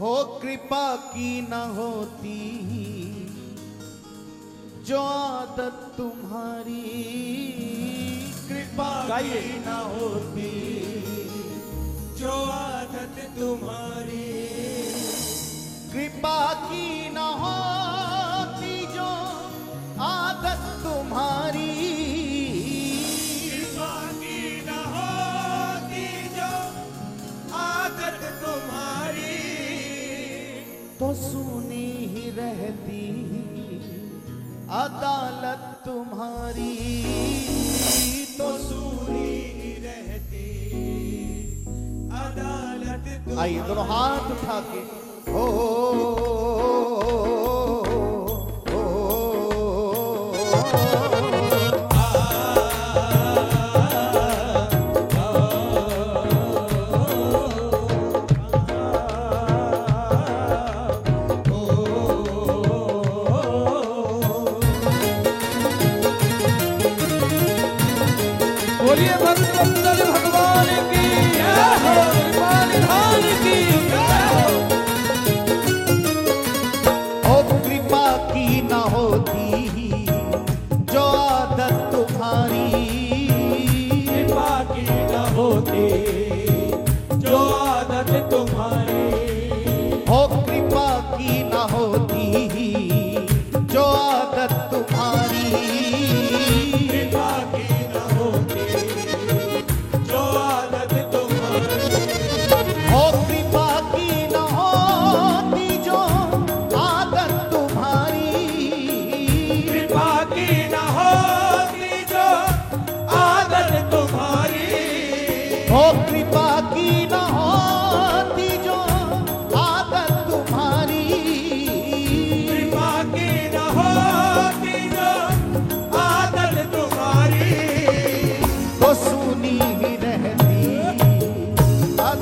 हो कृपा की न होती जो आदत तुम्हारी कृपा की न होती जो आदत तुम्हारी कृपा की न होती सुनी ही रहती अदालत तुम्हारी तो सुनी ही रहती अदालत आइए दोनों हाथ उठा के। हो Oye,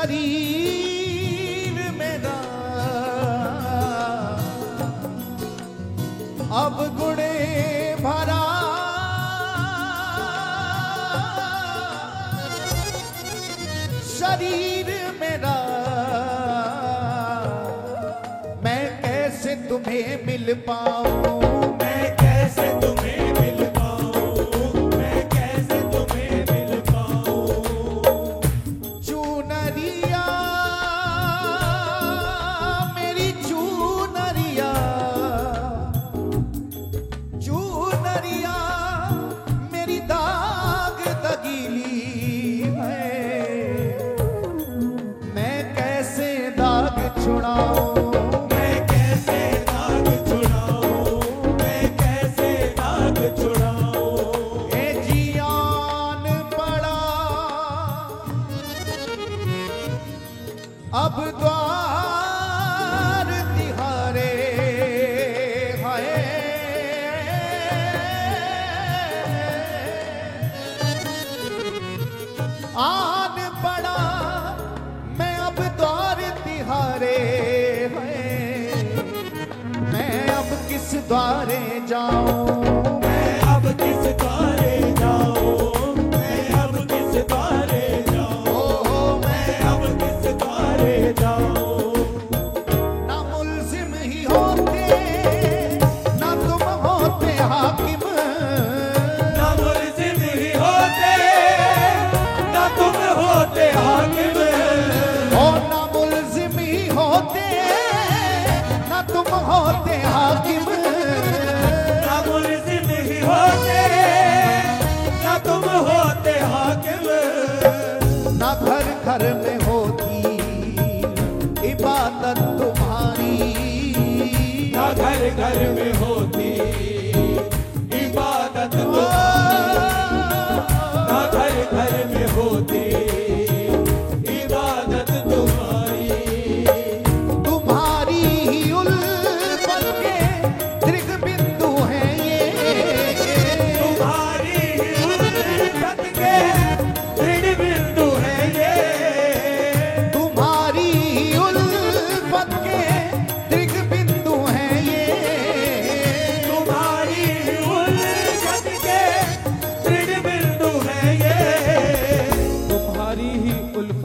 शरीर मेरा अब गुणे भरा। शरीर मेरा मैं कैसे तुम्हें मिल पाऊँ? Yeah. द्वारे जाऊँ।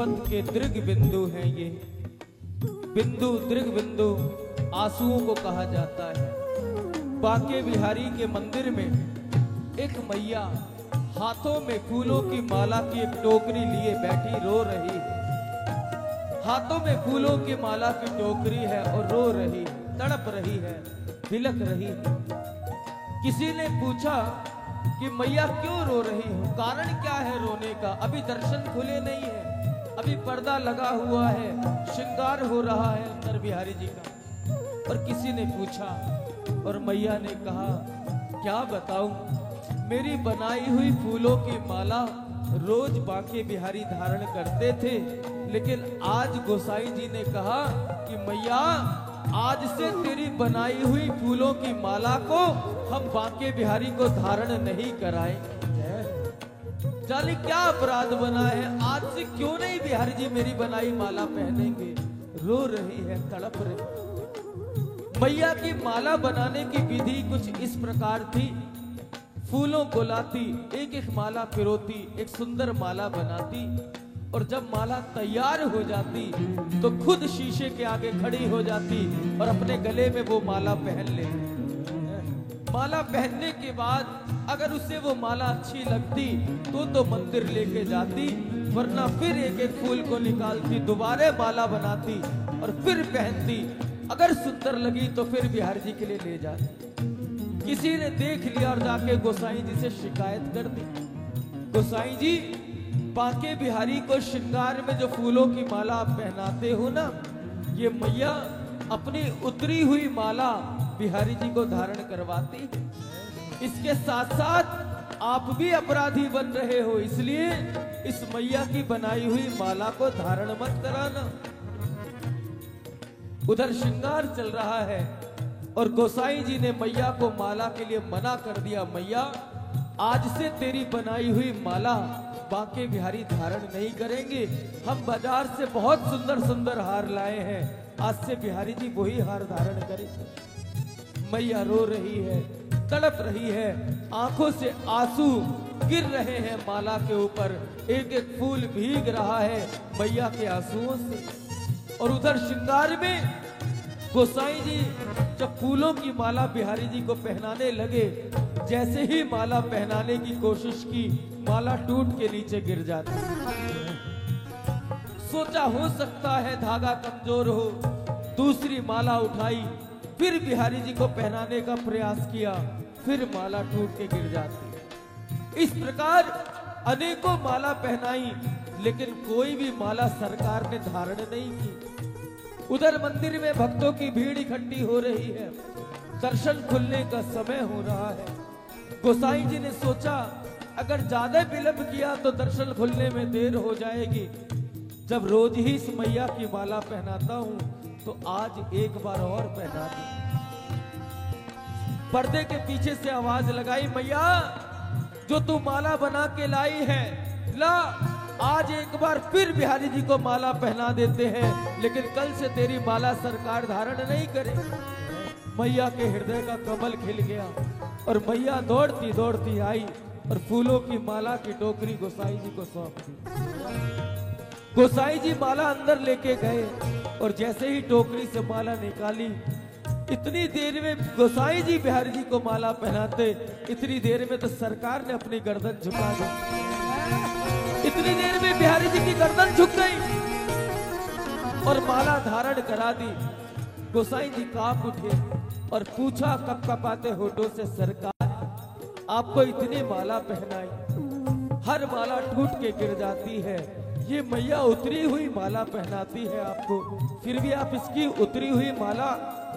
उल्फत के दृग बिंदु हैं ये। बिंदु, दृग बिंदु, आंसुओं को कहा जाता है। बांके बिहारी के मंदिर में एक मैया हाथों में फूलों की माला की एक टोकरी लिए बैठी रो रही है। हाथों में फूलों की माला की टोकरी है और रो रही तड़प रही है बिलक रही है। किसी ने पूछा कि मैया क्यों रो रही हो? कारण क्या है रोने का? अभी दर्शन खुले नहीं है। अभी पर्दा लगा हुआ है, श्रृंगार हो रहा है अंदर बिहारी जी का। और किसी ने पूछा और मैया ने कहा, क्या बताऊँ? मेरी बनाई हुई फूलों की माला रोज बांके बिहारी धारण करते थे। लेकिन आज गोसाई जी ने कहा कि मैया, आज से तेरी बनाई हुई फूलों की माला को हम बांके बिहारी को धारण नहीं कराएँगे। जाने क्या अपराध बना है? आज से क्यों नहीं बिहारी जी मेरी बनाई माला पहनेंगे? रो रही है, तड़प रही मैया की माला बनाने की विधि कुछ इस प्रकार थी। फूलों को लाती एक एक माला पिरोती, एक सुंदर माला बनाती। और जब माला तैयार हो जाती तो खुद शीशे के आगे खड़ी हो जाती और अपने गले में वो माला पहन लेती। माला पहनने के बाद अगर उसे वो माला अच्छी लगती तो तो मंदिर लेके जाती, वरना फिर एक एक फूल को निकालती, दोबारा माला बनाती और फिर पहनती। अगर सुंदर लगी तो फिर बिहार जी के लिए ले जाती। किसी ने देख लिया और जाके गोसाई जी से शिकायत कर दी। गोसाई जी, बांके बिहारी को श्रृंगार में जो फूलों की माला आप पहनाते हो ना, ये मैया अपनी उतरी हुई माला बिहारी जी को धारण करवाती इसके साथ साथ आप भी अपराधी बन रहे हो, इसलिए इस मैया की बनाई हुई माला को धारण मत कराना। उधर श्रृंगार चल रहा है और गोसाई जी ने मैया को माला के लिए मना कर दिया, मैया, आज से तेरी बनाई हुई माला बांके बिहारी धारण नहीं करेंगे। हम बाज़ार से बहुत सुंदर सुंदर हार लाए हैं। आज से बिहारी जी वही हार धारण करेंगे। मैया रो रही है, तड़प रही है, आँखों से आँसू गिर रहे हैं माला के ऊपर। एक एक फूल भीग रहा है मैया के आंसुओं से। और उधर श्रृंगार में गोसाई जी जब फूलों की माला बिहारी जी को पहनाने लगे, जैसे ही माला पहनाने की कोशिश की, माला टूट के नीचे गिर जाती। सोचा हो सकता है धागा कमज़ोर हो, दूसरी माला उठाई फिर बिहारी जी को पहनाने का प्रयास किया, फिर माला टूट के गिर जाती। इस प्रकार अनेकों माला पहनाई, लेकिन कोई भी माला सरकार ने धारण नहीं की। उधर मंदिर में भक्तों की भीड़ इकट्ठी हो रही है। दर्शन खुलने का समय हो रहा है। गोसाई जी ने सोचा, अगर ज़्यादा विलंब किया तो दर्शन खुलने में देर हो जाएगी। जब रोज ही इस मैया की माला पहनाता हूँ तो आज एक बार और पहना दी। पर्दे के पीछे से आवाज़ लगाई, मैया, जो तू माला बना के लाई है, ला। आज एक बार फिर बिहारी जी को माला पहना देते हैं, लेकिन कल से तेरी माला सरकार धारण नहीं करे। मैया के हृदय का कमल खिल गया, और मैया दौड़ती दौड़ती आई, और फूलों की माला की टोकरी गोसाई जी को सौंप दी। गोसाई जी माला अंदर लेके गए और जैसे ही टोकरी से माला निकाली, इतनी देर में गोसाई जी बिहारी जी को माला पहनाते, इतनी देर में तो सरकार ने अपनी गर्दन झुका दी। इतनी देर में बिहारी जी की गर्दन झुक गई और माला धारण करा दी। गोसाई जी काँप उठे और पूछा कप कपाते होठों से सरकार? आपको इतनी माला पहनाई। हर माला टूट के गिर जाती है। ये मैया उतरी हुई माला पहनाती है आपको। फिर भी आप इसकी उतरी हुई माला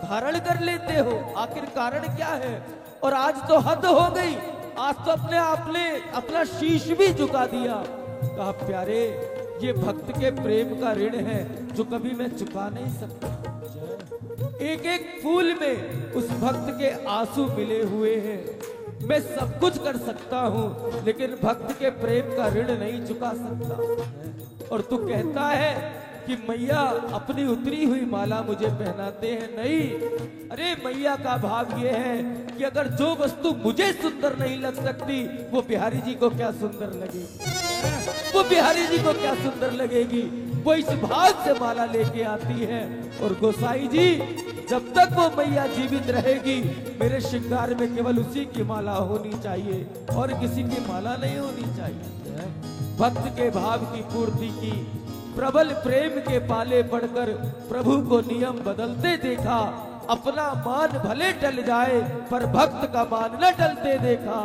धारण कर लेते हो। आखिर कारण क्या है? और आज तो हद हो गई। आज तो अपने आप ने अपना शीश भी झुका दिया। कहा, प्यारे, ये भक्त के प्रेम का ऋण है जो कभी मैं चुका नहीं सकता। एक एक फूल में उस भक्त के आँसू मिले हुए हैं। मैं सब कुछ कर सकता हूँ, लेकिन भक्त के प्रेम का ऋण नहीं चुका सकता। और तू कहता है कि मैया, अपनी उतरी हुई माला मुझे पहनाते हैं। नहीं, अरे मैया का भाव ये है कि अगर जो वस्तु मुझे सुंदर नहीं लग सकती, वो बिहारी जी को क्या सुंदर लगेगी? वो बिहारी जी को क्या सुंदर लगेगी? वो इस भाव से माला लेके आती है। और गोसाई जी जब तक वो मैया जीवित रहेगी मेरे श्रृंगार में केवल उसी की माला होनी चाहिए और किसी की माला नहीं होनी चाहिए। भक्त के भाव की पूर्ति की प्रबल प्रेम के पाले पड़कर प्रभु को नियम बदलते देखा अपना मान भले टल जाए पर भक्त का मान न टलते देखा।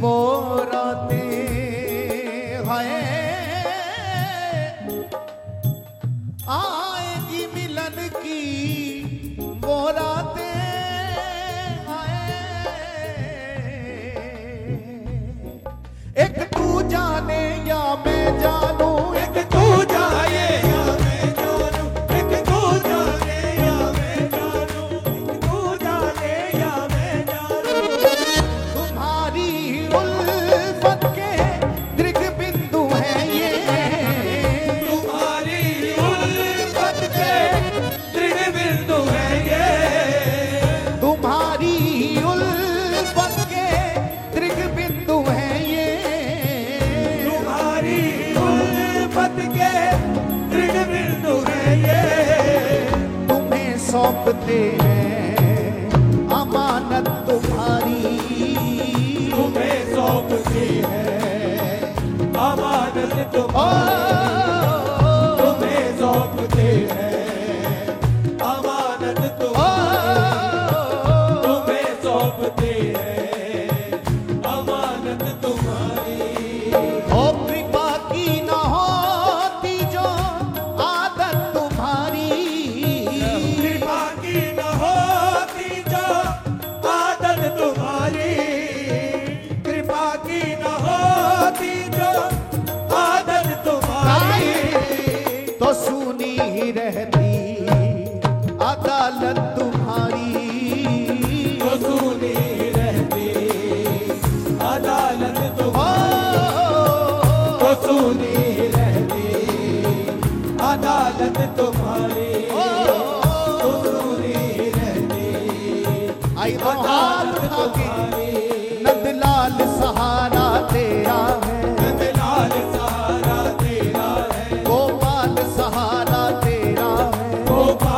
vô तुम्हें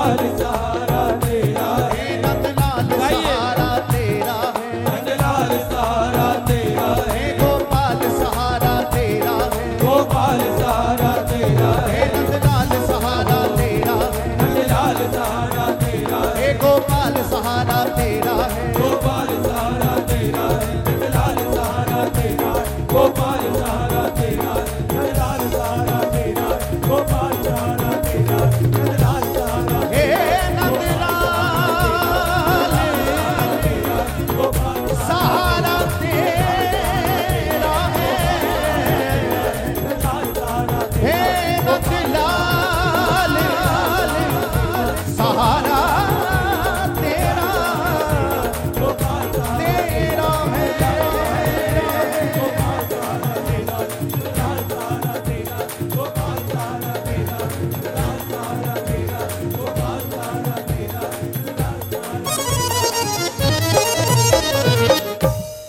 सार सा